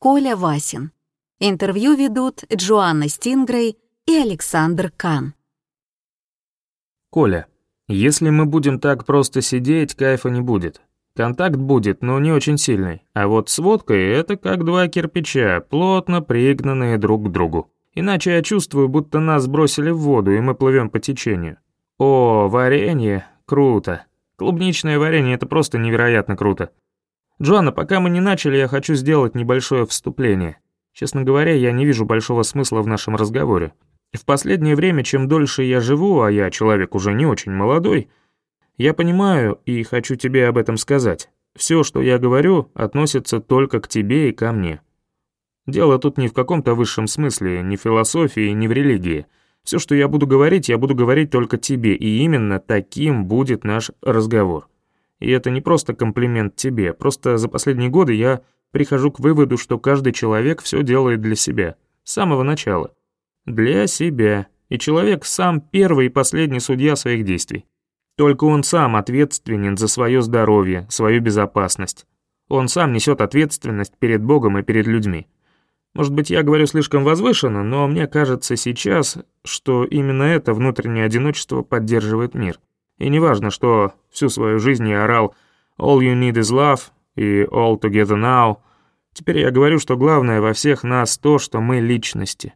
Коля Васин. Интервью ведут Джоанна Стингрей и Александр Кан. Коля, если мы будем так просто сидеть, кайфа не будет. Контакт будет, но не очень сильный. А вот с водкой это как два кирпича, плотно пригнанные друг к другу. Иначе я чувствую, будто нас бросили в воду, и мы плывем по течению. О, варенье, круто. Клубничное варенье — это просто невероятно круто. Джоанна, пока мы не начали, я хочу сделать небольшое вступление. Честно говоря, я не вижу большого смысла в нашем разговоре. В последнее время, чем дольше я живу, а я человек уже не очень молодой, я понимаю и хочу тебе об этом сказать. Все, что я говорю, относится только к тебе и ко мне. Дело тут не в каком-то высшем смысле, не в философии, не в религии. Все, что я буду говорить, я буду говорить только тебе, и именно таким будет наш разговор. И это не просто комплимент тебе, просто за последние годы я прихожу к выводу, что каждый человек все делает для себя, с самого начала. Для себя. И человек сам первый и последний судья своих действий. Только он сам ответственен за свое здоровье, свою безопасность. Он сам несет ответственность перед Богом и перед людьми. Может быть, я говорю слишком возвышенно, но мне кажется сейчас, что именно это внутреннее одиночество поддерживает мир. И неважно, что всю свою жизнь я орал «All you need is love» и «All together now», теперь я говорю, что главное во всех нас то, что мы личности.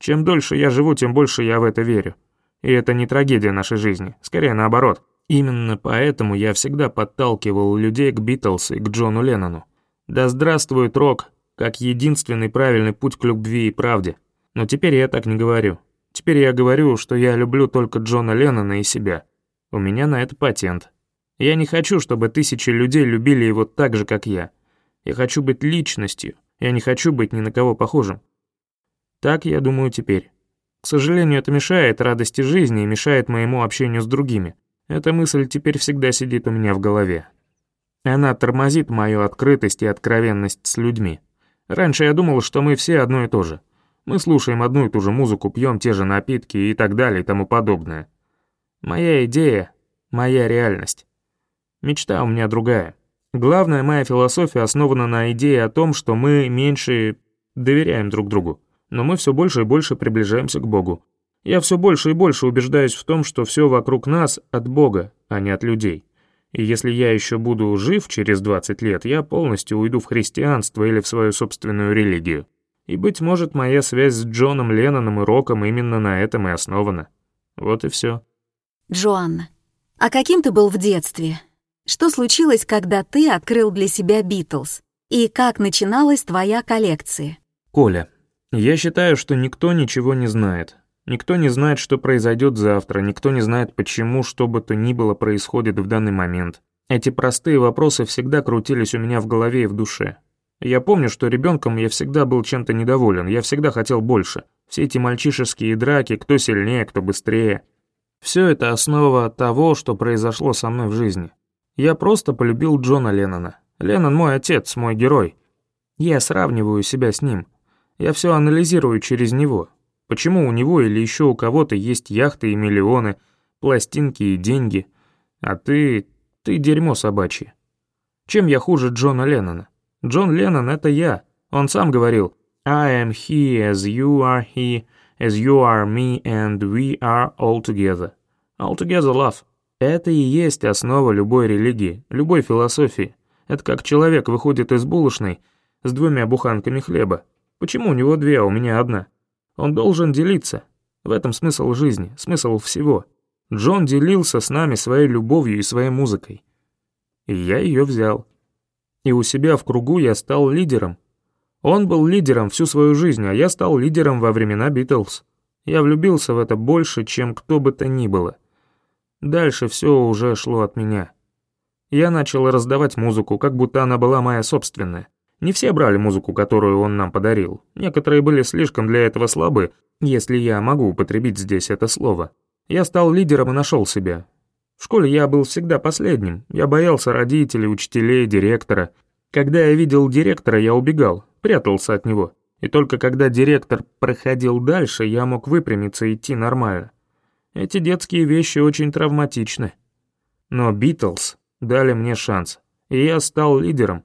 Чем дольше я живу, тем больше я в это верю. И это не трагедия нашей жизни, скорее наоборот. Именно поэтому я всегда подталкивал людей к Битлз и к Джону Леннону. Да здравствует рок, как единственный правильный путь к любви и правде. Но теперь я так не говорю. Теперь я говорю, что я люблю только Джона Леннона и себя. У меня на это патент. Я не хочу, чтобы тысячи людей любили его так же, как я. Я хочу быть личностью. Я не хочу быть ни на кого похожим. Так я думаю теперь. К сожалению, это мешает радости жизни и мешает моему общению с другими. Эта мысль теперь всегда сидит у меня в голове. Она тормозит мою открытость и откровенность с людьми. Раньше я думал, что мы все одно и то же. Мы слушаем одну и ту же музыку, пьем те же напитки и так далее и тому подобное. Моя идея — моя реальность. Мечта у меня другая. Главная моя философия основана на идее о том, что мы меньше доверяем друг другу но мы все больше и больше приближаемся к Богу. Я все больше и больше убеждаюсь в том, что все вокруг нас от Бога, а не от людей. И если я еще буду жив через 20 лет, я полностью уйду в христианство или в свою собственную религию. И, быть может, моя связь с Джоном Ленноном и Роком именно на этом и основана. Вот и все. Джоанна, а каким ты был в детстве? Что случилось, когда ты открыл для себя Битлз? И как начиналась твоя коллекция? Коля, я считаю, что никто ничего не знает. Никто не знает, что произойдет завтра, никто не знает, почему что бы то ни было происходит в данный момент. Эти простые вопросы всегда крутились у меня в голове и в душе. Я помню, что ребенком я всегда был чем-то недоволен, я всегда хотел больше. Все эти мальчишеские драки, кто сильнее, кто быстрее. Все это основа того, что произошло со мной в жизни. Я просто полюбил Джона Леннона. Леннон мой отец, мой герой. Я сравниваю себя с ним. Я все анализирую через него. Почему у него или еще у кого-то есть яхты и миллионы, пластинки и деньги, а ты... ты дерьмо собачье. Чем я хуже Джона Леннона? Джон Леннон — это я. Он сам говорил «I am he as you are he, as you are me, and we are all together». All together love. Это и есть основа любой религии, любой философии. Это как человек выходит из булочной с двумя буханками хлеба, Почему у него две, а у меня одна? Он должен делиться. В этом смысл жизни, смысл всего. Джон делился с нами своей любовью и своей музыкой. И я ее взял. И у себя в кругу я стал лидером. Он был лидером всю свою жизнь, а я стал лидером во времена Битлз. Я влюбился в это больше, чем кто бы то ни было. Дальше все уже шло от меня. Я начал раздавать музыку, как будто она была моя собственная. Не все брали музыку, которую он нам подарил. Некоторые были слишком для этого слабы, если я могу употребить здесь это слово. Я стал лидером и нашел себя. В школе я был всегда последним. Я боялся родителей, учителей, директора. Когда я видел директора, я убегал, прятался от него. И только когда директор проходил дальше, я мог выпрямиться и идти нормально. Эти детские вещи очень травматичны. Но Битлз дали мне шанс, и я стал лидером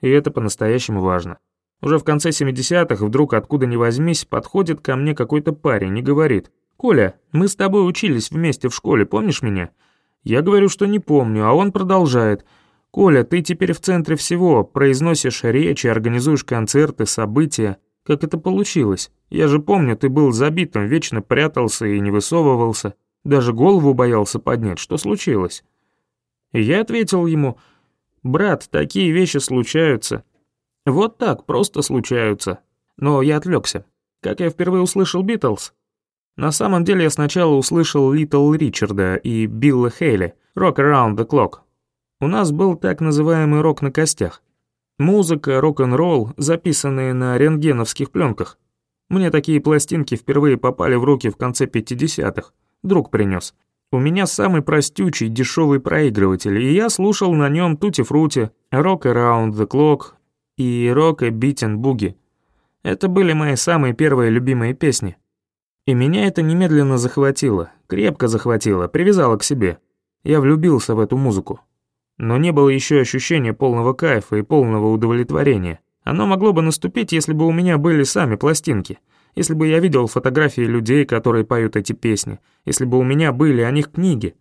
и это по-настоящему важно. Уже в конце 70-х вдруг откуда ни возьмись подходит ко мне какой-то парень и говорит, «Коля, мы с тобой учились вместе в школе, помнишь меня?» Я говорю, что не помню, а он продолжает, «Коля, ты теперь в центре всего, произносишь речи, организуешь концерты, события. Как это получилось? Я же помню, ты был забитым, вечно прятался и не высовывался, даже голову боялся поднять. Что случилось?» И я ответил ему, «Брат, такие вещи случаются. Вот так, просто случаются. Но я отвлекся. Как я впервые услышал Битлз? На самом деле я сначала услышал Литл Ричарда и Билла Хейли «Rock Around the Clock». У нас был так называемый рок на костях. Музыка, рок-н-ролл, записанные на рентгеновских пленках. Мне такие пластинки впервые попали в руки в конце 50-х. Друг принес. У меня самый простючий, дешевый проигрыватель, и я слушал на нем тути-фрути, Rock Around the Clock, и Rock и Beatin' Boogie. Это были мои самые первые любимые песни. И меня это немедленно захватило, крепко захватило, привязало к себе. Я влюбился в эту музыку. Но не было еще ощущения полного кайфа и полного удовлетворения. Оно могло бы наступить, если бы у меня были сами пластинки, если бы я видел фотографии людей, которые поют эти песни, если бы у меня были о них книги.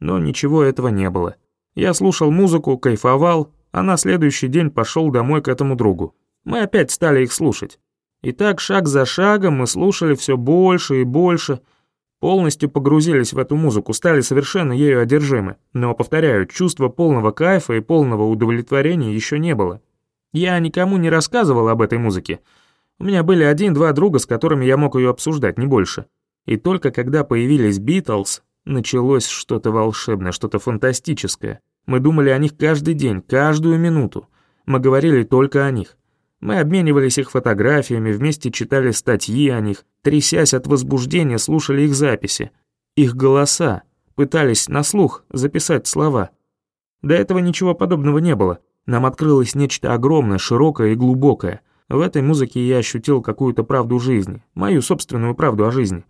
Но ничего этого не было. Я слушал музыку, кайфовал, а на следующий день пошел домой к этому другу. Мы опять стали их слушать. И так шаг за шагом мы слушали все больше и больше, полностью погрузились в эту музыку, стали совершенно ею одержимы. Но, повторяю, чувства полного кайфа и полного удовлетворения еще не было. Я никому не рассказывал об этой музыке. У меня были один-два друга, с которыми я мог ее обсуждать, не больше. И только когда появились Битлз, началось что-то волшебное, что-то фантастическое. Мы думали о них каждый день, каждую минуту. Мы говорили только о них. Мы обменивались их фотографиями, вместе читали статьи о них, трясясь от возбуждения, слушали их записи. Их голоса. Пытались на слух записать слова. До этого ничего подобного не было. Нам открылось нечто огромное, широкое и глубокое. В этой музыке я ощутил какую-то правду жизни, мою собственную правду о жизни.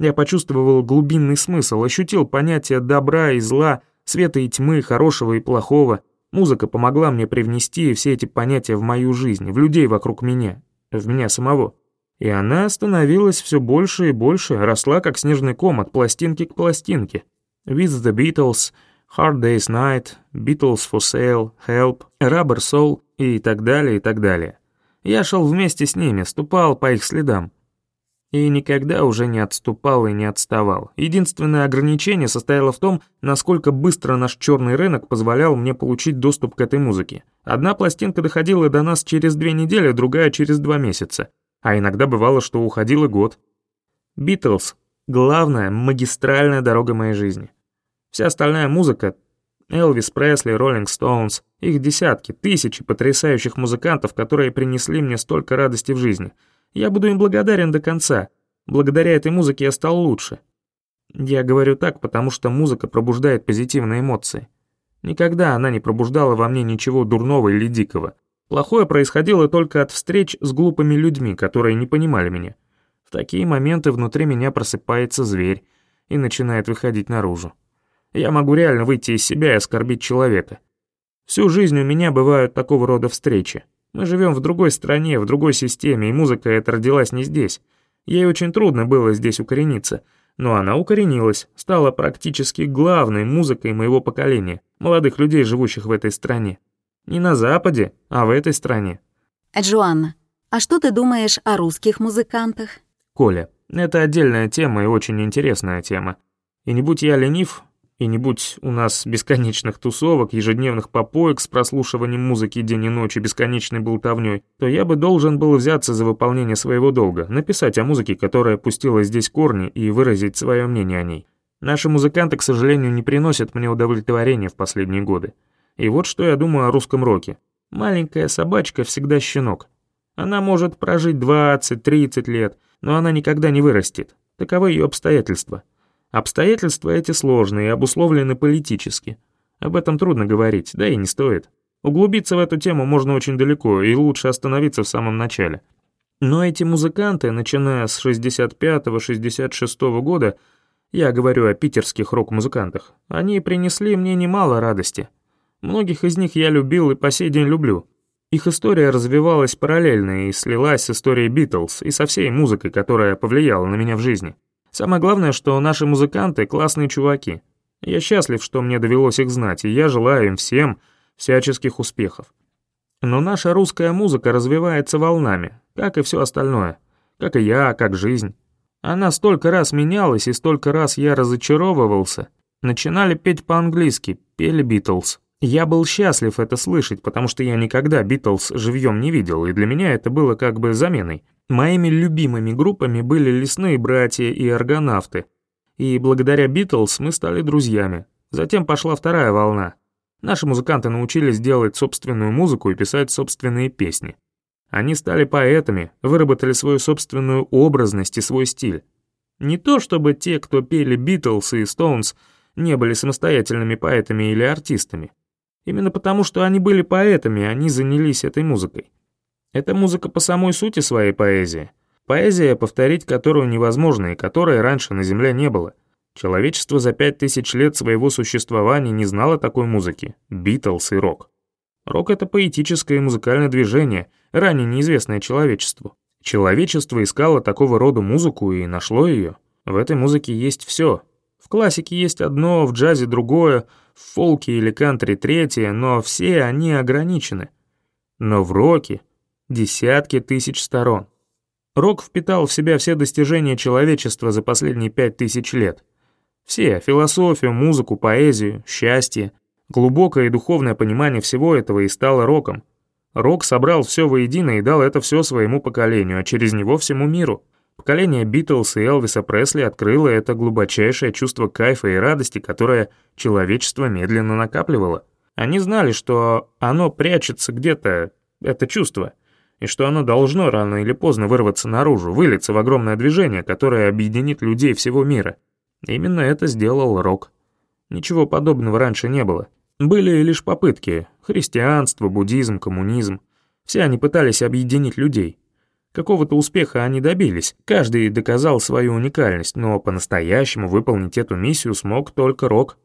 Я почувствовал глубинный смысл, ощутил понятие добра и зла, света и тьмы, хорошего и плохого. Музыка помогла мне привнести все эти понятия в мою жизнь, в людей вокруг меня, в меня самого. И она становилась все больше и больше, росла как снежный ком от пластинки к пластинке. With the Beatles, Hard Day's Night, Beatles for Sale, Help, Rubber Soul и так далее, и так далее. Я шел вместе с ними, ступал по их следам. И никогда уже не отступал и не отставал. Единственное ограничение состояло в том, насколько быстро наш черный рынок позволял мне получить доступ к этой музыке. Одна пластинка доходила до нас через две недели, другая через два месяца. А иногда бывало, что уходил и год. Битлз — главная магистральная дорога моей жизни. Вся остальная музыка — Элвис Пресли, Роллинг Стоунс, их десятки, тысячи потрясающих музыкантов, которые принесли мне столько радости в жизни — я буду им благодарен до конца. Благодаря этой музыке я стал лучше. Я говорю так, потому что музыка пробуждает позитивные эмоции. Никогда она не пробуждала во мне ничего дурного или дикого. Плохое происходило только от встреч с глупыми людьми, которые не понимали меня. В такие моменты внутри меня просыпается зверь и начинает выходить наружу. Я могу реально выйти из себя и оскорбить человека. Всю жизнь у меня бывают такого рода встречи. Мы живем в другой стране, в другой системе, и музыка эта родилась не здесь. Ей очень трудно было здесь укорениться, но она укоренилась, стала практически главной музыкой моего поколения, молодых людей, живущих в этой стране. Не на Западе, а в этой стране. Джоанна, а что ты думаешь о русских музыкантах? Коля, это отдельная тема и очень интересная тема. И не будь я ленив, и не будь у нас бесконечных тусовок, ежедневных попоек с прослушиванием музыки день и ночь и бесконечной болтовнёй, то я бы должен был взяться за выполнение своего долга, написать о музыке, которая пустила здесь корни, и выразить свое мнение о ней. Наши музыканты, к сожалению, не приносят мне удовлетворения в последние годы. И вот что я думаю о русском роке. Маленькая собачка всегда щенок. Она может прожить 20-30 лет, но она никогда не вырастет. Таковы ее обстоятельства. Обстоятельства эти сложные и обусловлены политически. Об этом трудно говорить, да и не стоит. Углубиться в эту тему можно очень далеко, и лучше остановиться в самом начале. Но эти музыканты, начиная с 65-66 года, я говорю о питерских рок-музыкантах, они принесли мне немало радости. Многих из них я любил и по сей день люблю. Их история развивалась параллельно и слилась с историей Битлз и со всей музыкой, которая повлияла на меня в жизни. Самое главное, что наши музыканты — классные чуваки. Я счастлив, что мне довелось их знать, и я желаю им всем всяческих успехов. Но наша русская музыка развивается волнами, как и все остальное. Как и я, как жизнь. Она столько раз менялась, и столько раз я разочаровывался. Начинали петь по-английски, пели Битлз. Я был счастлив это слышать, потому что я никогда Битлз живьем не видел, и для меня это было как бы заменой. Моими любимыми группами были «Лесные братья» и «Аргонавты». И благодаря Битлз мы стали друзьями. Затем пошла вторая волна. Наши музыканты научились делать собственную музыку и писать собственные песни. Они стали поэтами, выработали свою собственную образность и свой стиль. Не то чтобы те, кто пели Битлз и Стоунс, не были самостоятельными поэтами или артистами. Именно потому, что они были поэтами, они занялись этой музыкой. Это музыка по самой сути своей поэзии. Поэзия, повторить которую невозможно и которой раньше на Земле не было. Человечество за пять тысяч лет своего существования не знало такой музыки — Битлз и рок. Рок — это поэтическое музыкальное движение, ранее неизвестное человечеству. Человечество искало такого рода музыку и нашло ее. В этой музыке есть все. В классике есть одно, в джазе другое, в фолке или кантри третье, но все они ограничены. Но в роке десятки тысяч сторон. Рок впитал в себя все достижения человечества за последние пять тысяч лет. Все — философию, музыку, поэзию, счастье. Глубокое и духовное понимание всего этого и стало роком. Рок собрал все воедино и дал это все своему поколению, а через него всему миру. Поколение Битлз и Элвиса Пресли открыло это глубочайшее чувство кайфа и радости, которое человечество медленно накапливало. Они знали, что оно прячется где-то, это чувство, и что оно должно рано или поздно вырваться наружу, вылиться в огромное движение, которое объединит людей всего мира. Именно это сделал рок. Ничего подобного раньше не было. Были лишь попытки — христианство, буддизм, коммунизм. Все они пытались объединить людей. Какого-то успеха они добились, каждый доказал свою уникальность, но по-настоящему выполнить эту миссию смог только Рок.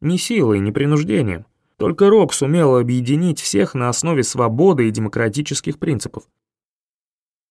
Не силой, не принуждением. Только Рок сумел объединить всех на основе свободы и демократических принципов.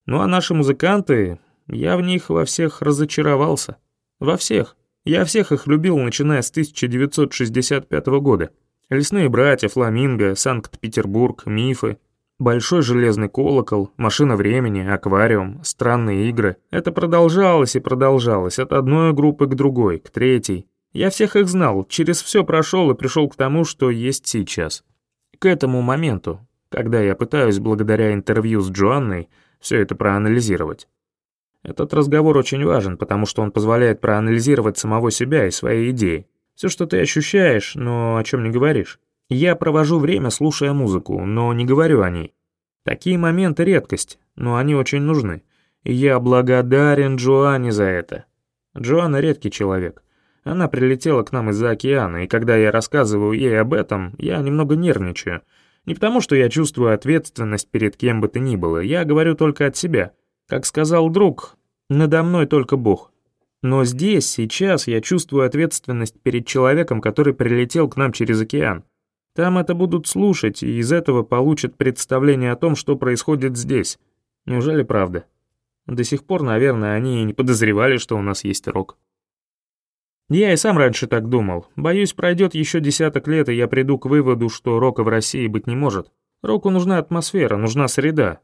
Ну а наши музыканты, я в них во всех разочаровался. Во всех. Я всех их любил, начиная с 1965 года. Лесные братья, Фламинго, Санкт-Петербург, Мифы, Большой железный колокол, машина времени, аквариум, странные игры. Это продолжалось и продолжалось, от одной группы к другой, к третьей. Я всех их знал, через все прошел и пришел к тому, что есть сейчас. К этому моменту, когда я пытаюсь благодаря интервью с Джоанной все это проанализировать. Этот разговор очень важен, потому что он позволяет проанализировать самого себя и свои идеи. Все, что ты ощущаешь, но о чем не говоришь. Я провожу время, слушая музыку, но не говорю о ней. Такие моменты — редкость, но они очень нужны. Я благодарен Джоанне за это. Джоанна — редкий человек. Она прилетела к нам из-за океана, и когда я рассказываю ей об этом, я немного нервничаю. Не потому, что я чувствую ответственность перед кем бы то ни было, я говорю только от себя. Как сказал друг, надо мной только Бог. Но здесь, сейчас я чувствую ответственность перед человеком, который прилетел к нам через океан. Там это будут слушать, и из этого получат представление о том, что происходит здесь. Неужели правда? До сих пор, наверное, они и не подозревали, что у нас есть рок. Я и сам раньше так думал. Боюсь, пройдет еще десяток лет, и я приду к выводу, что рока в России быть не может. Року нужна атмосфера, нужна среда.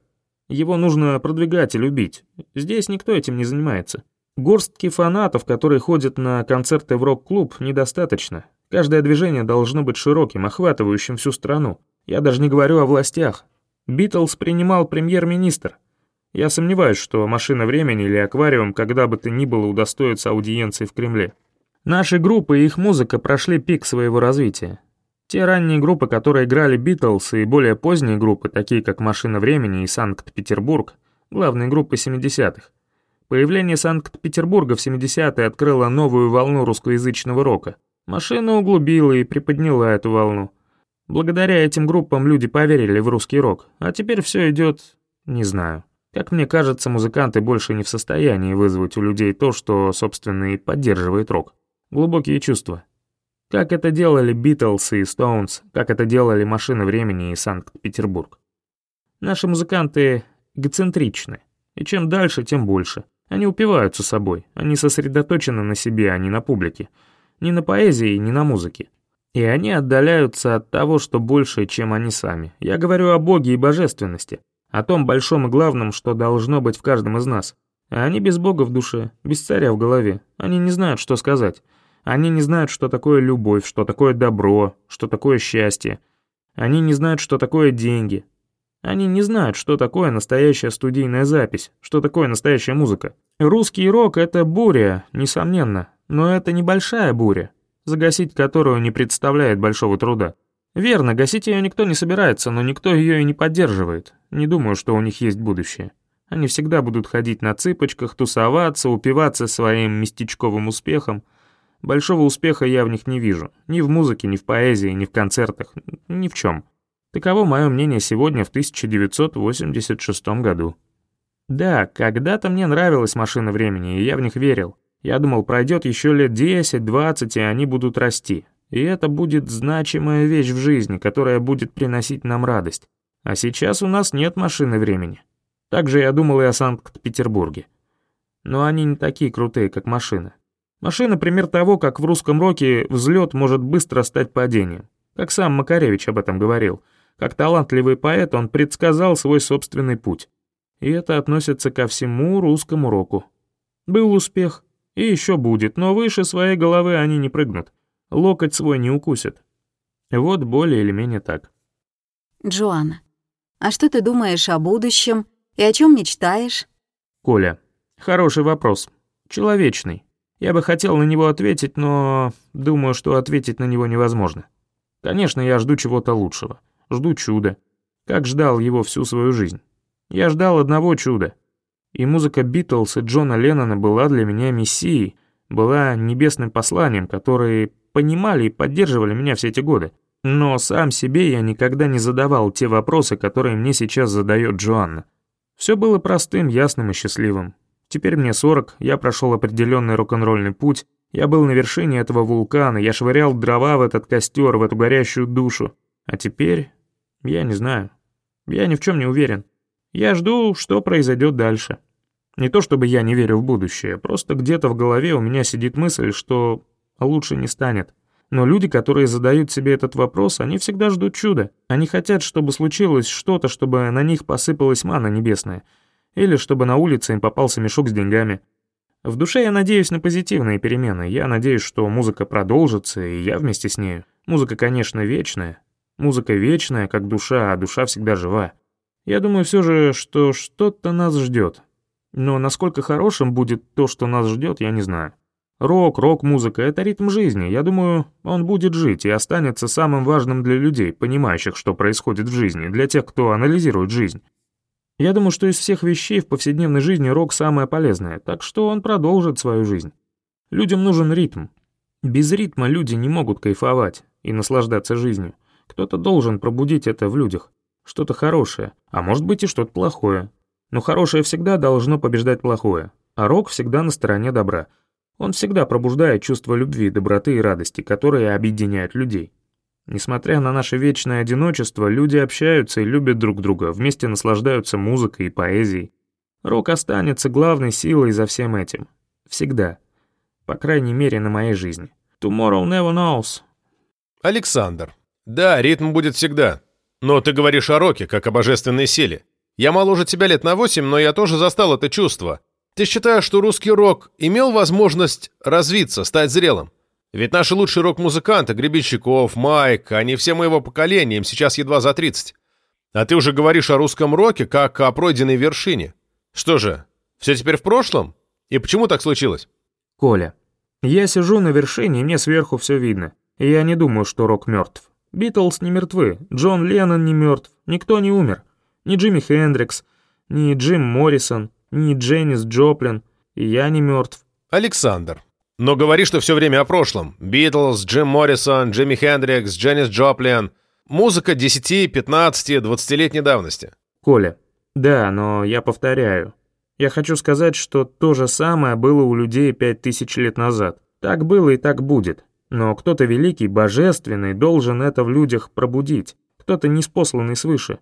Его нужно продвигать и любить. Здесь никто этим не занимается. Горстки фанатов, которые ходят на концерты в рок-клуб, недостаточно. Каждое движение должно быть широким, охватывающим всю страну. Я даже не говорю о властях. Битлз принимал премьер-министр. Я сомневаюсь, что «Машина времени» или «Аквариум» когда бы то ни было удостоится аудиенции в Кремле. Наши группы и их музыка прошли пик своего развития. Те ранние группы, которые играли Битлз, и более поздние группы, такие как «Машина времени» и «Санкт-Петербург», главные группы 70-х. Появление Санкт-Петербурга в 70-е открыло новую волну русскоязычного рока — Машина углубила и приподняла эту волну. Благодаря этим группам люди поверили в русский рок, а теперь все идет, не знаю. Как мне кажется, музыканты больше не в состоянии вызвать у людей то, что, собственно, и поддерживает рок. Глубокие чувства. Как это делали Битлз и Стоунс, как это делали Машина времени и Санкт-Петербург. Наши музыканты эгоцентричны, и чем дальше, тем больше. Они упиваются собой, они сосредоточены на себе, а не на публике. Ни на поэзии, ни на музыке. И они отдаляются от того, что больше, чем они сами. Я говорю о Боге и божественности, о том большом и главном, что должно быть в каждом из нас. А они без Бога в душе, без царя в голове. Они не знают, что сказать. Они не знают, что такое любовь, что такое добро, что такое счастье. Они не знают, что такое деньги. Они не знают, что такое настоящая студийная запись, что такое настоящая музыка. Русский рок — это буря, несомненно, но это небольшая буря, загасить которую не представляет большого труда. Верно, гасить ее никто не собирается, но никто ее и не поддерживает. Не думаю, что у них есть будущее. Они всегда будут ходить на цыпочках, тусоваться, упиваться своим местечковым успехом. Большого успеха я в них не вижу. Ни в музыке, ни в поэзии, ни в концертах, ни в чем. Таково мое мнение сегодня в 1986 году. Да, когда-то мне нравилась машина времени, и я в них верил. Я думал, пройдет еще лет 10-20, и они будут расти. И это будет значимая вещь в жизни, которая будет приносить нам радость. А сейчас у нас нет машины времени. Так же я думал и о Санкт-Петербурге. Но они не такие крутые, как машина. Машина — пример того, как в русском роке взлет может быстро стать падением. Как сам Макаревич об этом говорил — как талантливый поэт он предсказал свой собственный путь. И это относится ко всему русскому року. Был успех, и еще будет, но выше своей головы они не прыгнут. Локоть свой не укусят. Вот более или менее так. Джоанна, а что ты думаешь о будущем и о чем мечтаешь? Коля, хороший вопрос. Человечный. Я бы хотел на него ответить, но думаю, что ответить на него невозможно. Конечно, я жду чего-то лучшего жду чуда. Как ждал его всю свою жизнь. Я ждал одного чуда. И музыка Битлз и Джона Леннона была для меня мессией, была небесным посланием, которые понимали и поддерживали меня все эти годы. Но сам себе я никогда не задавал те вопросы, которые мне сейчас задает Джоанна. Все было простым, ясным и счастливым. Теперь мне 40, я прошел определенный рок-н-ролльный путь, я был на вершине этого вулкана, я швырял дрова в этот костер, в эту горящую душу. А теперь я не знаю. Я ни в чем не уверен. Я жду, что произойдет дальше. Не то чтобы я не верю в будущее, просто где-то в голове у меня сидит мысль, что лучше не станет. Но люди, которые задают себе этот вопрос, они всегда ждут чуда. Они хотят, чтобы случилось что-то, чтобы на них посыпалась мана небесная. Или чтобы на улице им попался мешок с деньгами. В душе я надеюсь на позитивные перемены. Я надеюсь, что музыка продолжится, и я вместе с нею. Музыка, конечно, вечная, Музыка вечная, как душа, а душа всегда жива. Я думаю все же, что что-то нас ждет. Но насколько хорошим будет то, что нас ждет, я не знаю. Рок, рок-музыка — это ритм жизни. Я думаю, он будет жить и останется самым важным для людей, понимающих, что происходит в жизни, для тех, кто анализирует жизнь. Я думаю, что из всех вещей в повседневной жизни рок самое полезное, так что он продолжит свою жизнь. Людям нужен ритм. Без ритма люди не могут кайфовать и наслаждаться жизнью. Кто-то должен пробудить это в людях. Что-то хорошее, а может быть и что-то плохое. Но хорошее всегда должно побеждать плохое, а рок всегда на стороне добра. Он всегда пробуждает чувство любви, доброты и радости, которые объединяют людей. Несмотря на наше вечное одиночество, люди общаются и любят друг друга, вместе наслаждаются музыкой и поэзией. Рок останется главной силой за всем этим. Всегда. По крайней мере, на моей жизни. Tomorrow never knows. Александр. Да, ритм будет всегда. Но ты говоришь о роке, как о божественной силе. Я моложе тебя лет на восемь, но я тоже застал это чувство. Ты считаешь, что русский рок имел возможность развиться, стать зрелым? Ведь наши лучшие рок-музыканты, Гребенщиков, Майк, они все моего поколения, им сейчас едва за 30. А ты уже говоришь о русском роке, как о пройденной вершине. Что же, все теперь в прошлом? И почему так случилось? Коля, я сижу на вершине, и мне сверху все видно. И я не думаю, что рок мертв. Битлз не мертвы, Джон Леннон не мертв, никто не умер. Ни Джимми Хендрикс, ни Джим Моррисон, ни Дженнис Джоплин, и я не мертв. Александр, но говори, что все время о прошлом. Битлз, Джим Моррисон, Джимми Хендрикс, Дженнис Джоплин. Музыка 10, 15, 20-летней давности. Коля, да, но я повторяю. Я хочу сказать, что то же самое было у людей пять тысяч лет назад. Так было и так будет. Но кто-то великий, божественный, должен это в людях пробудить, кто-то неспосланный свыше.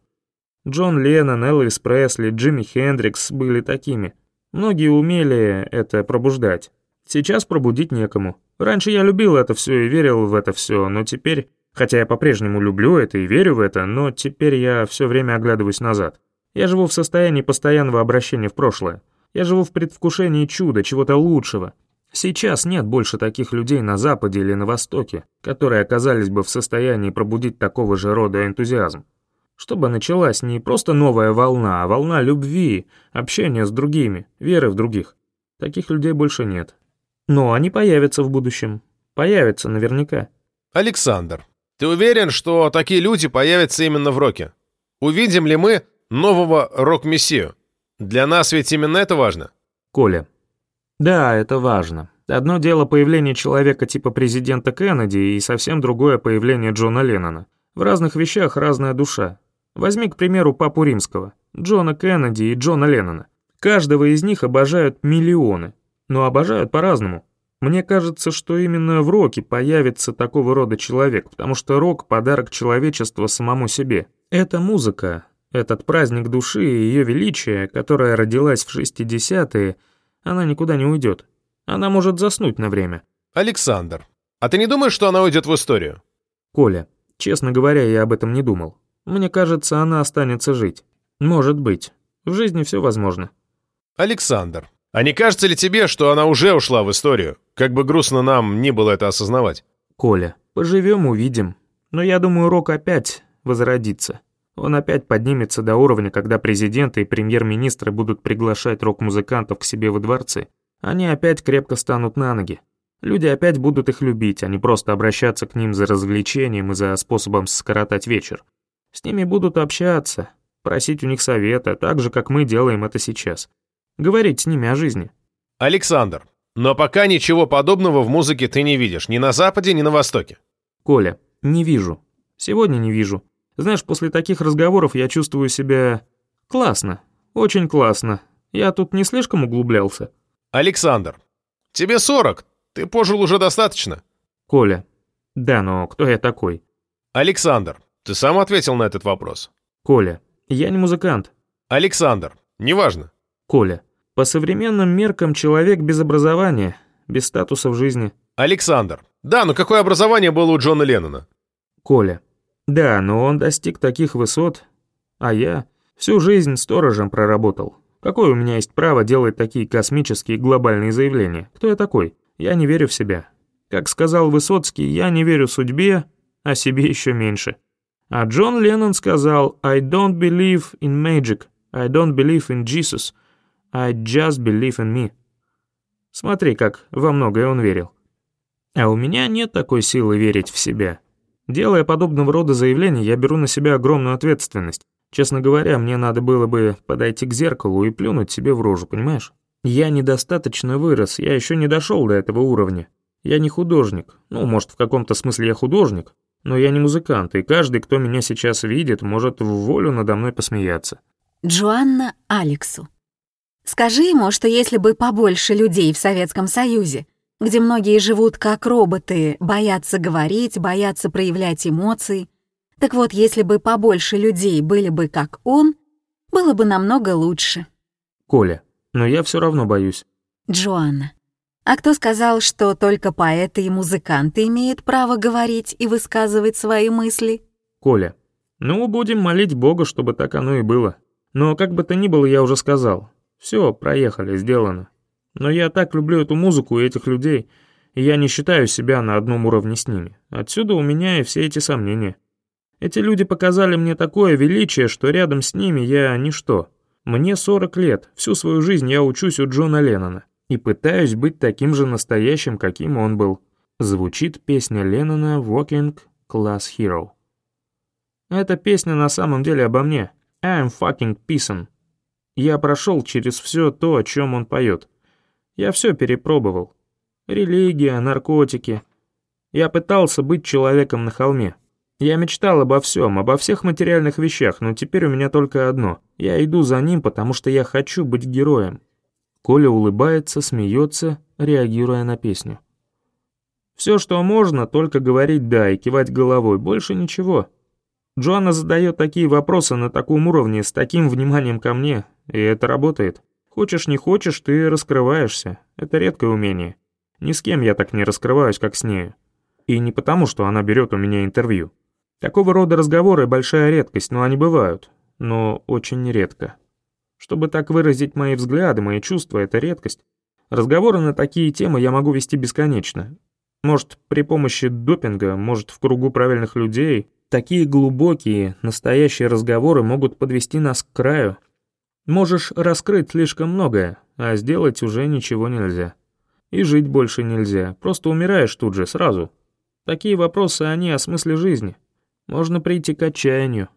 Джон Леннон, Элвис Пресли, Джимми Хендрикс были такими. Многие умели это пробуждать. Сейчас пробудить некому. Раньше я любил это все и верил в это все, но теперь, хотя я по-прежнему люблю это и верю в это, но теперь я все время оглядываюсь назад. Я живу в состоянии постоянного обращения в прошлое. Я живу в предвкушении чуда, чего-то лучшего. Сейчас нет больше таких людей на Западе или на Востоке, которые оказались бы в состоянии пробудить такого же рода энтузиазм. Чтобы началась не просто новая волна, а волна любви, общения с другими, веры в других. Таких людей больше нет. Но они появятся в будущем. Появятся наверняка. Александр, ты уверен, что такие люди появятся именно в роке? Увидим ли мы нового рок-мессию? Для нас ведь именно это важно. Коля. Да, это важно. Одно дело появление человека типа президента Кеннеди и совсем другое появление Джона Леннона. В разных вещах разная душа. Возьми, к примеру, папу римского, Джона Кеннеди и Джона Леннона. Каждого из них обожают миллионы, но обожают по-разному. Мне кажется, что именно в роке появится такого рода человек, потому что рок — подарок человечества самому себе. Это музыка, этот праздник души и ее величие, которая родилась в 60-е, она никуда не уйдет. Она может заснуть на время. Александр, а ты не думаешь, что она уйдет в историю? Коля, честно говоря, я об этом не думал. Мне кажется, она останется жить. Может быть. В жизни все возможно. Александр, а не кажется ли тебе, что она уже ушла в историю? Как бы грустно нам ни было это осознавать. Коля, поживем, увидим. Но я думаю, рок опять возродится. Он опять поднимется до уровня, когда президенты и премьер-министры будут приглашать рок-музыкантов к себе во дворцы. Они опять крепко станут на ноги. Люди опять будут их любить, а не просто обращаться к ним за развлечением и за способом скоротать вечер. С ними будут общаться, просить у них совета, так же, как мы делаем это сейчас. Говорить с ними о жизни. Александр, но пока ничего подобного в музыке ты не видишь, ни на Западе, ни на Востоке. Коля, не вижу. Сегодня не вижу. Знаешь, после таких разговоров я чувствую себя... классно. Очень классно. Я тут не слишком углублялся. Александр, тебе 40. Ты пожил уже достаточно. Коля. Да, но кто я такой? Александр, ты сам ответил на этот вопрос. Коля. Я не музыкант. Александр, неважно. Коля. По современным меркам человек без образования, без статуса в жизни. Александр. Да, но какое образование было у Джона Леннона? Коля. Да, но он достиг таких высот, а я всю жизнь сторожем проработал. Какое у меня есть право делать такие космические глобальные заявления? Кто я такой? Я не верю в себя. Как сказал Высоцкий, я не верю судьбе, а себе еще меньше. А Джон Леннон сказал «I don't believe in magic, I don't believe in Jesus, I just believe in me». Смотри, как во многое он верил. А у меня нет такой силы верить в себя. Делая подобного рода заявления, я беру на себя огромную ответственность. Честно говоря, мне надо было бы подойти к зеркалу и плюнуть себе в рожу, понимаешь? Я недостаточно вырос, я еще не дошел до этого уровня. Я не художник. Ну, может, в каком-то смысле я художник, но я не музыкант, и каждый, кто меня сейчас видит, может в волю надо мной посмеяться. Джоанна Алексу. Скажи ему, что если бы побольше людей в Советском Союзе где многие живут как роботы, боятся говорить, боятся проявлять эмоции. Так вот, если бы побольше людей были бы как он, было бы намного лучше. Коля, но я все равно боюсь. Джоанна. А кто сказал, что только поэты и музыканты имеют право говорить и высказывать свои мысли? Коля. Ну, будем молить Бога, чтобы так оно и было. Но как бы то ни было, я уже сказал. Все, проехали, сделано. Но я так люблю эту музыку и этих людей, и я не считаю себя на одном уровне с ними. Отсюда у меня и все эти сомнения. Эти люди показали мне такое величие, что рядом с ними я ничто. Мне 40 лет, всю свою жизнь я учусь у Джона Леннона и пытаюсь быть таким же настоящим, каким он был. Звучит песня Леннона «Walking Class Hero». Эта песня на самом деле обо мне. I'm fucking pissing. Я прошел через все то, о чем он поет. Я все перепробовал. Религия, наркотики. Я пытался быть человеком на холме. Я мечтал обо всем, обо всех материальных вещах, но теперь у меня только одно. Я иду за ним, потому что я хочу быть героем. Коля улыбается, смеется, реагируя на песню. Все, что можно, только говорить «да» и кивать головой, больше ничего. Джоанна задает такие вопросы на таком уровне, с таким вниманием ко мне, и это работает. Хочешь не хочешь, ты раскрываешься. Это редкое умение. Ни с кем я так не раскрываюсь, как с нею. И не потому, что она берет у меня интервью. Такого рода разговоры — большая редкость, но они бывают. Но очень редко. Чтобы так выразить мои взгляды, мои чувства — это редкость. Разговоры на такие темы я могу вести бесконечно. Может, при помощи допинга, может, в кругу правильных людей, Такие глубокие, настоящие разговоры могут подвести нас к краю. Можешь раскрыть слишком многое, а сделать уже ничего нельзя. И жить больше нельзя, просто умираешь тут же, сразу. Такие вопросы, они о смысле жизни. Можно прийти к отчаянию.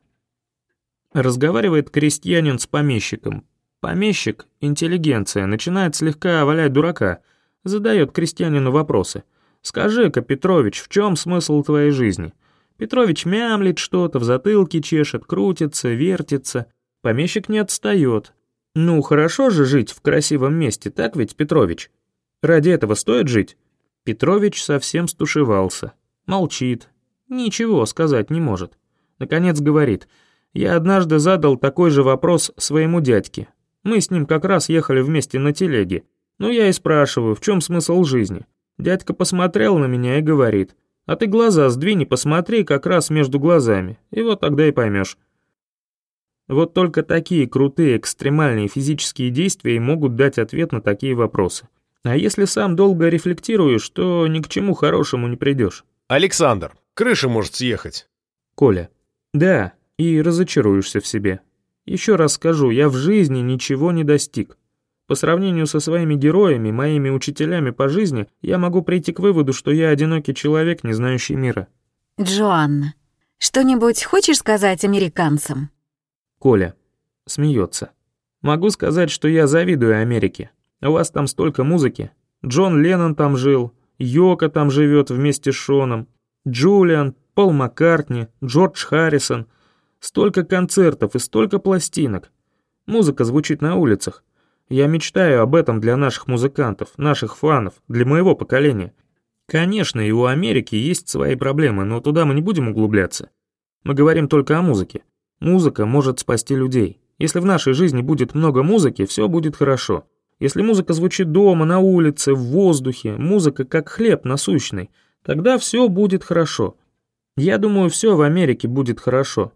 Разговаривает крестьянин с помещиком. Помещик, интеллигенция, начинает слегка валять дурака, задает крестьянину вопросы. «Скажи-ка, Петрович, в чем смысл твоей жизни?» Петрович мямлит что-то, в затылке чешет, крутится, вертится. Помещик не отстает. Ну, хорошо же жить в красивом месте, так ведь, Петрович? Ради этого стоит жить? Петрович совсем стушевался. Молчит. Ничего сказать не может. Наконец говорит. Я однажды задал такой же вопрос своему дядьке. Мы с ним как раз ехали вместе на телеге. Ну, я и спрашиваю, в чем смысл жизни? Дядька посмотрел на меня и говорит. А ты глаза сдвинь и посмотри как раз между глазами, и вот тогда и поймешь. Вот только такие крутые экстремальные физические действия и могут дать ответ на такие вопросы. А если сам долго рефлектируешь, то ни к чему хорошему не придешь. Александр, крыша может съехать. Коля. Да, и разочаруешься в себе. Еще раз скажу, я в жизни ничего не достиг. По сравнению со своими героями, моими учителями по жизни, я могу прийти к выводу, что я одинокий человек, не знающий мира. Джоанна, что-нибудь хочешь сказать американцам? Коля. Смеется. Могу сказать, что я завидую Америке. У вас там столько музыки. Джон Леннон там жил, Йока там живет вместе с Шоном, Джулиан, Пол Маккартни, Джордж Харрисон. Столько концертов и столько пластинок. Музыка звучит на улицах. Я мечтаю об этом для наших музыкантов, наших фанов, для моего поколения. Конечно, и у Америки есть свои проблемы, но туда мы не будем углубляться. Мы говорим только о музыке. Музыка может спасти людей. Если в нашей жизни будет много музыки, все будет хорошо. Если музыка звучит дома, на улице, в воздухе, музыка как хлеб насущный, тогда все будет хорошо. Я думаю, все в Америке будет хорошо.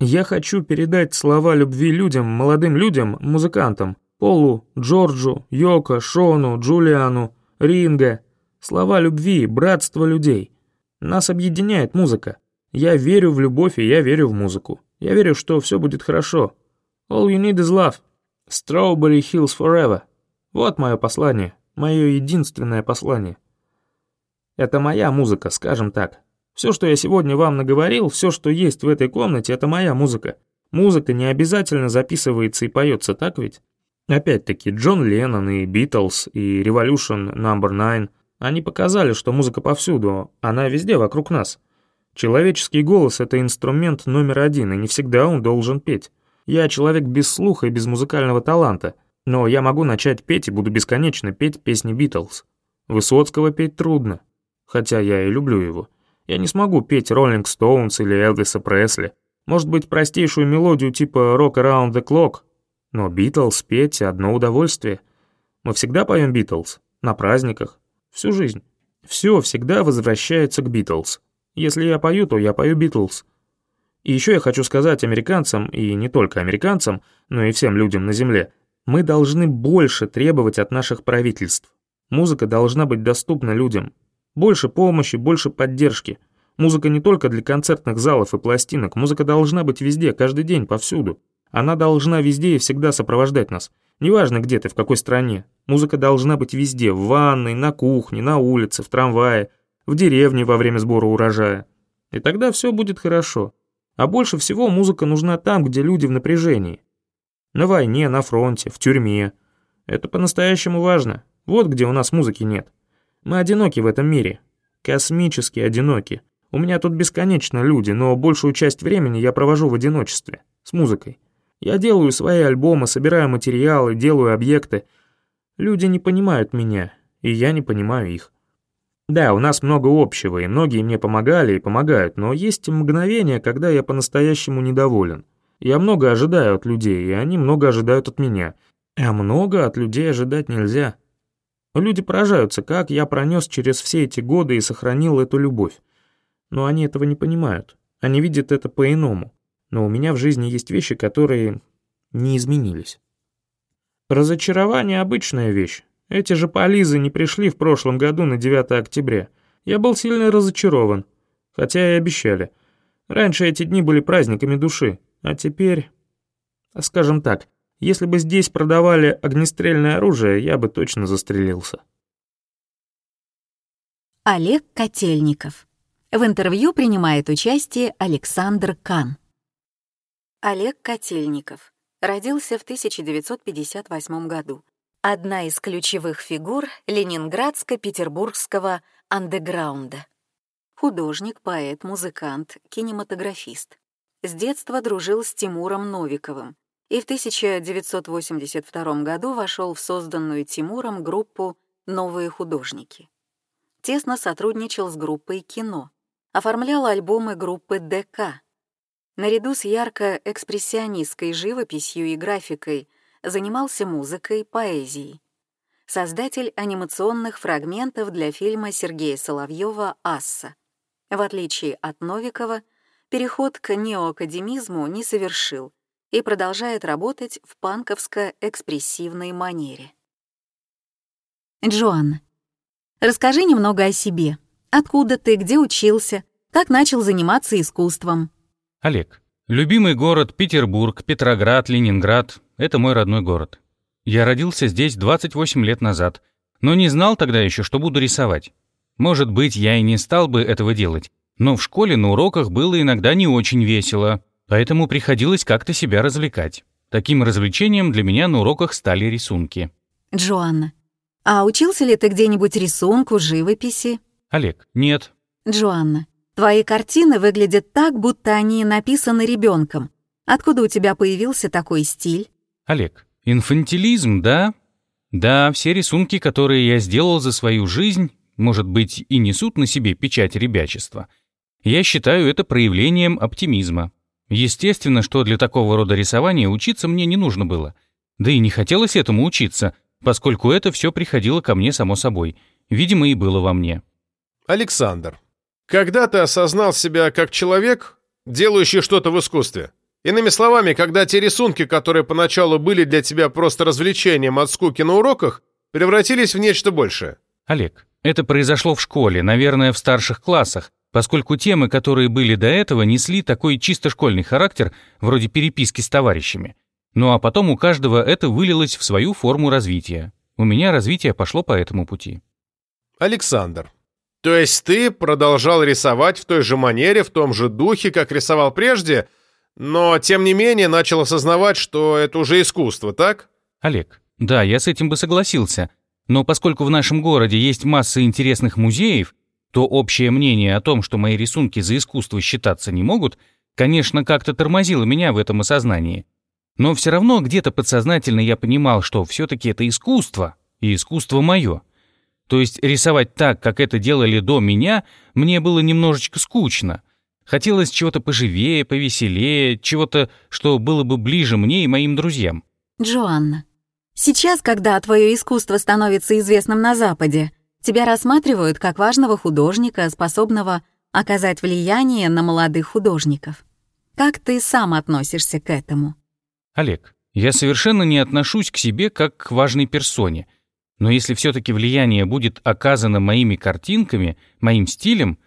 Я хочу передать слова любви людям, молодым людям, музыкантам, Полу, Джорджу, Йоко, Шону, Джулиану, Ринго. Слова любви, братство людей. Нас объединяет музыка. Я верю в любовь и я верю в музыку. Я верю, что все будет хорошо. All you need is love. Strawberry Hills Forever. Вот мое послание, мое единственное послание. Это моя музыка, скажем так. Все, что я сегодня вам наговорил, все, что есть в этой комнате, это моя музыка. Музыка не обязательно записывается и поется, так ведь? Опять-таки, Джон Леннон и Битлз, и Revolution no. 9, они показали, что музыка повсюду, она везде вокруг нас. Человеческий голос — это инструмент номер один, и не всегда он должен петь. Я человек без слуха и без музыкального таланта, но я могу начать петь и буду бесконечно петь песни Битлз. Высоцкого петь трудно, хотя я и люблю его. Я не смогу петь Роллинг Стоунс или Элвиса Пресли. Может быть, простейшую мелодию типа «Rock Around the Clock», но Битлз петь — одно удовольствие. Мы всегда поем Битлз, на праздниках, всю жизнь. Все всегда возвращается к Битлз. Если я пою, то я пою Битлз. И еще я хочу сказать американцам, и не только американцам, но и всем людям на Земле, мы должны больше требовать от наших правительств. Музыка должна быть доступна людям. Больше помощи, больше поддержки. Музыка не только для концертных залов и пластинок, музыка должна быть везде, каждый день, повсюду. Она должна везде и всегда сопровождать нас. Неважно, где ты, в какой стране. Музыка должна быть везде, в ванной, на кухне, на улице, в трамвае, в деревне во время сбора урожая. И тогда все будет хорошо. А больше всего музыка нужна там, где люди в напряжении. На войне, на фронте, в тюрьме. Это по-настоящему важно. Вот где у нас музыки нет. Мы одиноки в этом мире. Космически одиноки. У меня тут бесконечно люди, но большую часть времени я провожу в одиночестве. С музыкой. Я делаю свои альбомы, собираю материалы, делаю объекты. Люди не понимают меня, и я не понимаю их. Да, у нас много общего, и многие мне помогали и помогают, но есть мгновения, когда я по-настоящему недоволен. Я много ожидаю от людей, и они много ожидают от меня. А много от людей ожидать нельзя. Люди поражаются, как я пронес через все эти годы и сохранил эту любовь. Но они этого не понимают. Они видят это по-иному. Но у меня в жизни есть вещи, которые не изменились. Разочарование — обычная вещь. Эти же полизы не пришли в прошлом году на 9 октября. Я был сильно разочарован, хотя и обещали. Раньше эти дни были праздниками души, а теперь... Скажем так, если бы здесь продавали огнестрельное оружие, я бы точно застрелился. Олег Котельников. В интервью принимает участие Александр Кан. Олег Котельников родился в 1958 году. Одна из ключевых фигур ленинградско-петербургского андеграунда. Художник, поэт, музыкант, кинематографист. С детства дружил с Тимуром Новиковым и в 1982 году вошел в созданную Тимуром группу «Новые художники». Тесно сотрудничал с группой «Кино», оформлял альбомы группы «ДК». Наряду с ярко-экспрессионистской живописью и графикой занимался музыкой, поэзией. Создатель анимационных фрагментов для фильма Сергея Соловьева «Асса». В отличие от Новикова, переход к неоакадемизму не совершил и продолжает работать в панковско-экспрессивной манере. Джоанна, расскажи немного о себе. Откуда ты, где учился, как начал заниматься искусством? Олег, любимый город Петербург, Петроград, Ленинград — это мой родной город. Я родился здесь 28 лет назад, но не знал тогда еще, что буду рисовать. Может быть, я и не стал бы этого делать, но в школе на уроках было иногда не очень весело, поэтому приходилось как-то себя развлекать. Таким развлечением для меня на уроках стали рисунки. Джоанна, а учился ли ты где-нибудь рисунку, живописи? Олег, нет. Джоанна, твои картины выглядят так, будто они написаны ребенком. Откуда у тебя появился такой стиль? Олег, инфантилизм, да? Да, все рисунки, которые я сделал за свою жизнь, может быть, и несут на себе печать ребячества. Я считаю это проявлением оптимизма. Естественно, что для такого рода рисования учиться мне не нужно было. Да и не хотелось этому учиться, поскольку это все приходило ко мне само собой. Видимо, и было во мне. Александр, когда ты осознал себя как человек, делающий что-то в искусстве? Иными словами, когда те рисунки, которые поначалу были для тебя просто развлечением от скуки на уроках, превратились в нечто большее? Олег, это произошло в школе, наверное, в старших классах, поскольку темы, которые были до этого, несли такой чисто школьный характер, вроде переписки с товарищами. Ну а потом у каждого это вылилось в свою форму развития. У меня развитие пошло по этому пути. Александр, то есть ты продолжал рисовать в той же манере, в том же духе, как рисовал прежде, но тем не менее начал осознавать, что это уже искусство, так? Олег, да, я с этим бы согласился. Но поскольку в нашем городе есть масса интересных музеев, то общее мнение о том, что мои рисунки за искусство считаться не могут, конечно, как-то тормозило меня в этом осознании. Но все равно где-то подсознательно я понимал, что все-таки это искусство, и искусство мое. То есть рисовать так, как это делали до меня, мне было немножечко скучно. Хотелось чего-то поживее, повеселее, чего-то, что было бы ближе мне и моим друзьям. Джоанна, сейчас, когда твое искусство становится известным на Западе, Тебя рассматривают как важного художника, способного оказать влияние на молодых художников. Как ты сам относишься к этому? Олег, я совершенно не отношусь к себе как к важной персоне. Но если все-таки влияние будет оказано моими картинками, моим стилем,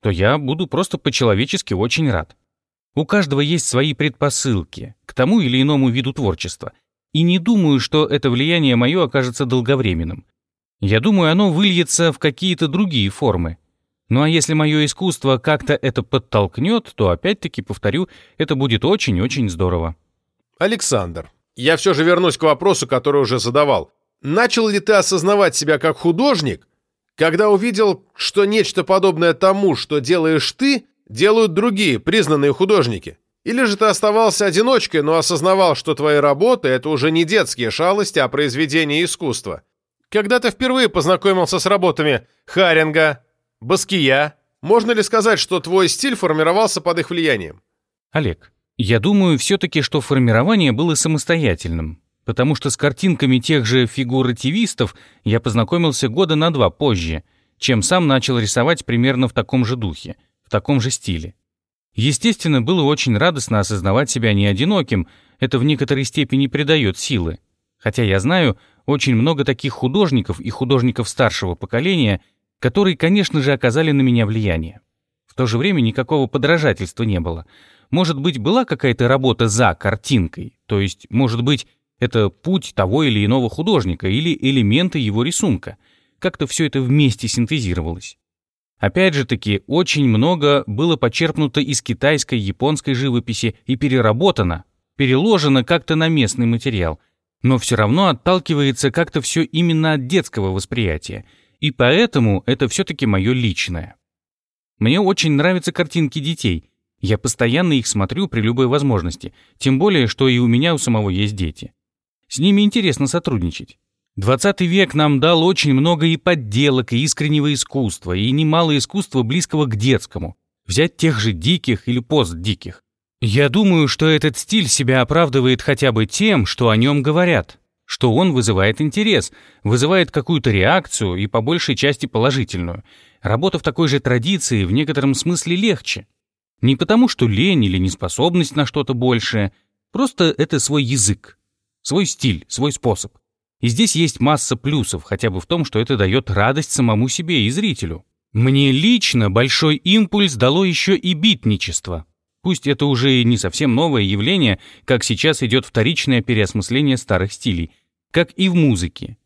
то я буду просто по-человечески очень рад. У каждого есть свои предпосылки к тому или иному виду творчества. И не думаю, что это влияние мое окажется долговременным. Я думаю, оно выльется в какие-то другие формы. Ну а если мое искусство как-то это подтолкнет, то опять-таки, повторю, это будет очень-очень здорово. Александр, я все же вернусь к вопросу, который уже задавал. Начал ли ты осознавать себя как художник, когда увидел, что нечто подобное тому, что делаешь ты, делают другие, признанные художники? Или же ты оставался одиночкой, но осознавал, что твои работы — это уже не детские шалости, а произведения искусства? Когда ты впервые познакомился с работами Харинга, Баския. Можно ли сказать, что твой стиль формировался под их влиянием? Олег, я думаю все-таки, что формирование было самостоятельным, потому что с картинками тех же фигуративистов я познакомился года на два позже, чем сам начал рисовать примерно в таком же духе, в таком же стиле. Естественно, было очень радостно осознавать себя не одиноким, это в некоторой степени придает силы. Хотя я знаю очень много таких художников и художников старшего поколения, которые, конечно же, оказали на меня влияние. В то же время никакого подражательства не было. Может быть, была какая-то работа за картинкой, то есть, может быть, это путь того или иного художника или элементы его рисунка. Как-то все это вместе синтезировалось. Опять же таки, очень много было почерпнуто из китайской, японской живописи и переработано, переложено как-то на местный материал, но все равно отталкивается как-то все именно от детского восприятия, и поэтому это все-таки мое личное. Мне очень нравятся картинки детей, я постоянно их смотрю при любой возможности, тем более, что и у меня у самого есть дети. С ними интересно сотрудничать. 20 век нам дал очень много и подделок, и искреннего искусства, и немало искусства близкого к детскому. Взять тех же диких или постдиких. Я думаю, что этот стиль себя оправдывает хотя бы тем, что о нем говорят, что он вызывает интерес, вызывает какую-то реакцию и по большей части положительную. Работа в такой же традиции в некотором смысле легче. Не потому, что лень или неспособность на что-то большее, просто это свой язык, свой стиль, свой способ. И здесь есть масса плюсов, хотя бы в том, что это дает радость самому себе и зрителю. Мне лично большой импульс дало еще и битничество. Пусть это уже и не совсем новое явление, как сейчас идет вторичное переосмысление старых стилей, как и в музыке.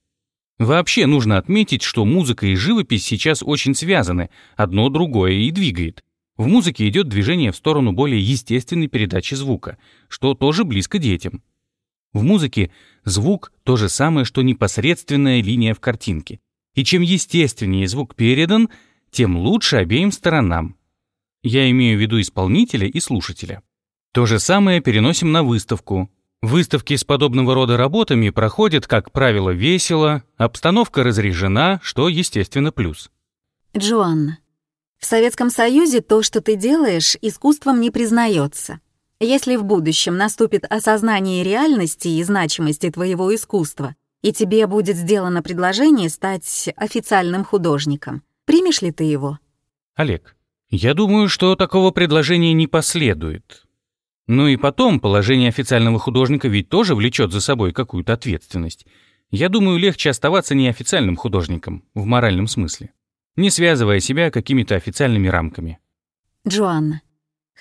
Вообще нужно отметить, что музыка и живопись сейчас очень связаны, одно другое и двигает. В музыке идет движение в сторону более естественной передачи звука, что тоже близко детям. В музыке звук — то же самое, что непосредственная линия в картинке. И чем естественнее звук передан, тем лучше обеим сторонам. Я имею в виду исполнителя и слушателя. То же самое переносим на выставку. Выставки с подобного рода работами проходят, как правило, весело, обстановка разряжена, что, естественно, плюс. Джоанна, в Советском Союзе то, что ты делаешь, искусством не признается. Если в будущем наступит осознание реальности и значимости твоего искусства, и тебе будет сделано предложение стать официальным художником, примешь ли ты его? Олег, я думаю, что такого предложения не последует. Ну и потом, положение официального художника ведь тоже влечет за собой какую-то ответственность. Я думаю, легче оставаться неофициальным художником, в моральном смысле, не связывая себя какими-то официальными рамками. Джоанна,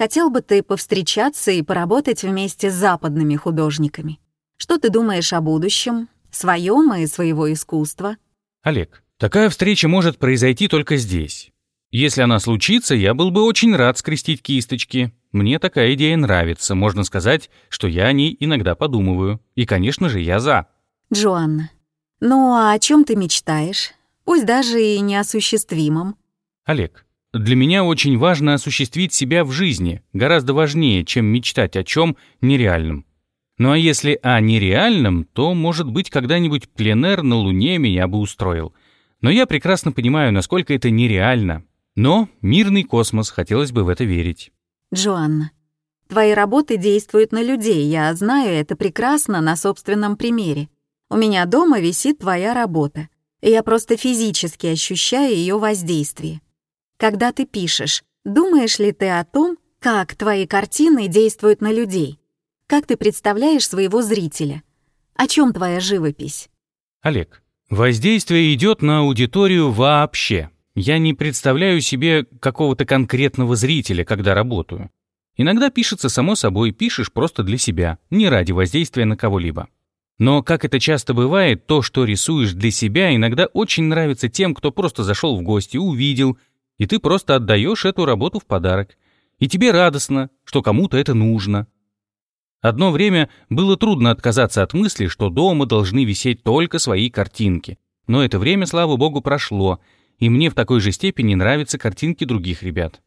Хотел бы ты повстречаться и поработать вместе с западными художниками. Что ты думаешь о будущем, своем и своего искусства? Олег, такая встреча может произойти только здесь. Если она случится, я был бы очень рад скрестить кисточки. Мне такая идея нравится, можно сказать, что я о ней иногда подумываю. И, конечно же, я за. Джоанна, ну а о чем ты мечтаешь? Пусть даже и неосуществимом. Олег, для меня очень важно осуществить себя в жизни, гораздо важнее, чем мечтать о чем нереальном. Ну а если о нереальном, то, может быть, когда-нибудь пленэр на Луне меня бы устроил. Но я прекрасно понимаю, насколько это нереально. Но мирный космос, хотелось бы в это верить. Джоанна, твои работы действуют на людей, я знаю это прекрасно на собственном примере. У меня дома висит твоя работа, и я просто физически ощущаю ее воздействие. Когда ты пишешь, думаешь ли ты о том, как твои картины действуют на людей? Как ты представляешь своего зрителя? О чем твоя живопись? Олег, воздействие идет на аудиторию вообще. Я не представляю себе какого-то конкретного зрителя, когда работаю. Иногда пишется само собой, пишешь просто для себя, не ради воздействия на кого-либо. Но, как это часто бывает, то, что рисуешь для себя, иногда очень нравится тем, кто просто зашел в гости, увидел — и ты просто отдаешь эту работу в подарок. И тебе радостно, что кому-то это нужно. Одно время было трудно отказаться от мысли, что дома должны висеть только свои картинки. Но это время, слава богу, прошло, и мне в такой же степени нравятся картинки других ребят.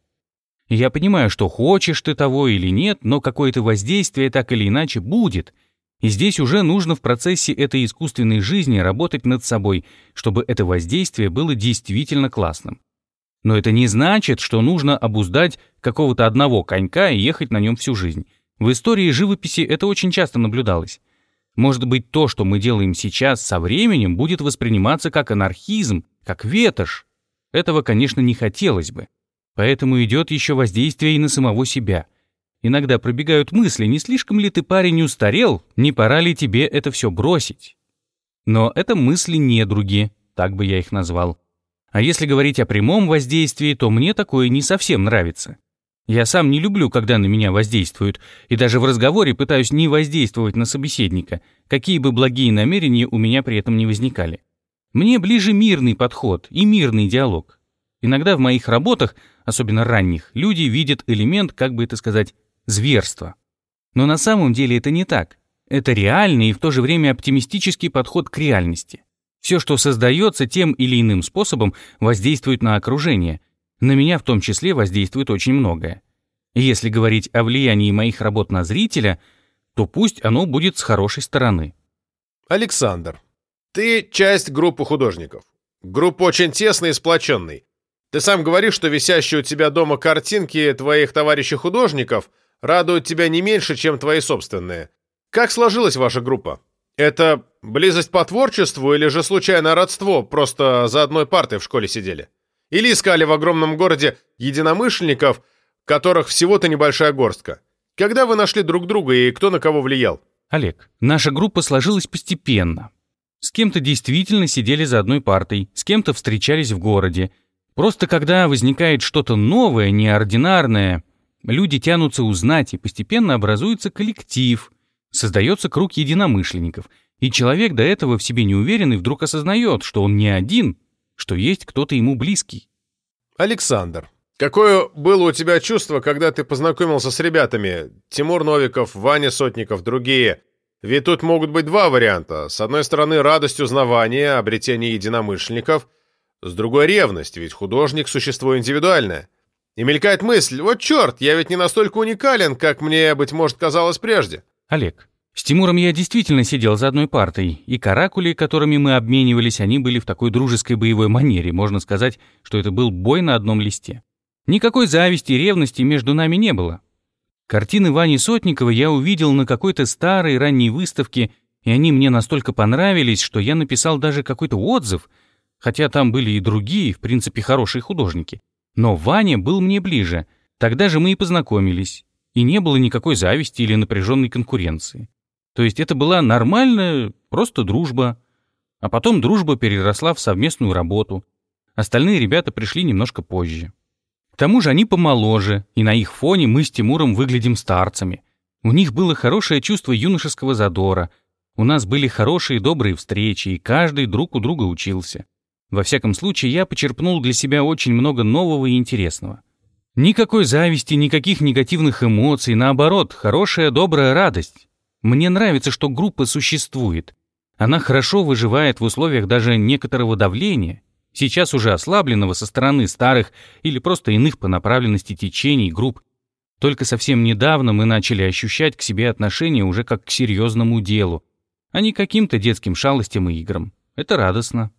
я понимаю, что хочешь ты того или нет, но какое-то воздействие так или иначе будет. И здесь уже нужно в процессе этой искусственной жизни работать над собой, чтобы это воздействие было действительно классным. Но это не значит, что нужно обуздать какого-то одного конька и ехать на нем всю жизнь. В истории живописи это очень часто наблюдалось. Может быть, то, что мы делаем сейчас, со временем будет восприниматься как анархизм, как ветошь. Этого, конечно, не хотелось бы. Поэтому идет еще воздействие и на самого себя. Иногда пробегают мысли, не слишком ли ты, парень, устарел, не пора ли тебе это все бросить? Но это мысли недруги, так бы я их назвал. А если говорить о прямом воздействии, то мне такое не совсем нравится. Я сам не люблю, когда на меня воздействуют, и даже в разговоре пытаюсь не воздействовать на собеседника, какие бы благие намерения у меня при этом не возникали. Мне ближе мирный подход и мирный диалог. Иногда в моих работах, особенно ранних, люди видят элемент, как бы это сказать, зверства. Но на самом деле это не так. Это реальный и в то же время оптимистический подход к реальности. Все, что создается тем или иным способом, воздействует на окружение. На меня в том числе воздействует очень многое. Если говорить о влиянии моих работ на зрителя, то пусть оно будет с хорошей стороны. Александр, ты часть группы художников. Группа очень тесная и сплоченной. Ты сам говоришь, что висящие у тебя дома картинки твоих товарищей-художников радуют тебя не меньше, чем твои собственные. Как сложилась ваша группа? Это близость по творчеству или же случайное родство, просто за одной партой в школе сидели? Или искали в огромном городе единомышленников, которых всего-то небольшая горстка? Когда вы нашли друг друга и кто на кого влиял? Олег, наша группа сложилась постепенно. С кем-то действительно сидели за одной партой, с кем-то встречались в городе. Просто когда возникает что-то новое, неординарное, люди тянутся узнать, и постепенно образуется коллектив, создается круг единомышленников, и человек до этого в себе не уверенный вдруг осознает, что он не один, что есть кто-то ему близкий. Александр, какое было у тебя чувство, когда ты познакомился с ребятами? Тимур Новиков, Ваня Сотников, другие. Ведь тут могут быть два варианта. С одной стороны, радость узнавания, обретение единомышленников. С другой — ревность, ведь художник — существо индивидуальное. И мелькает мысль, вот черт, я ведь не настолько уникален, как мне, быть может, казалось прежде. Олег, с Тимуром я действительно сидел за одной партой, и каракули, которыми мы обменивались, они были в такой дружеской боевой манере, можно сказать, что это был бой на одном листе. Никакой зависти и ревности между нами не было. Картины Вани Сотникова я увидел на какой-то старой ранней выставке, и они мне настолько понравились, что я написал даже какой-то отзыв, хотя там были и другие, в принципе, хорошие художники. Но Ваня был мне ближе. Тогда же мы и познакомились и не было никакой зависти или напряженной конкуренции. То есть это была нормальная, просто дружба. А потом дружба переросла в совместную работу. Остальные ребята пришли немножко позже. К тому же они помоложе, и на их фоне мы с Тимуром выглядим старцами. У них было хорошее чувство юношеского задора. У нас были хорошие добрые встречи, и каждый друг у друга учился. Во всяком случае, я почерпнул для себя очень много нового и интересного. Никакой зависти, никаких негативных эмоций, наоборот, хорошая, добрая радость. Мне нравится, что группа существует. Она хорошо выживает в условиях даже некоторого давления, сейчас уже ослабленного со стороны старых или просто иных по направленности течений групп. Только совсем недавно мы начали ощущать к себе отношения уже как к серьезному делу, а не каким-то детским шалостям и играм. Это радостно.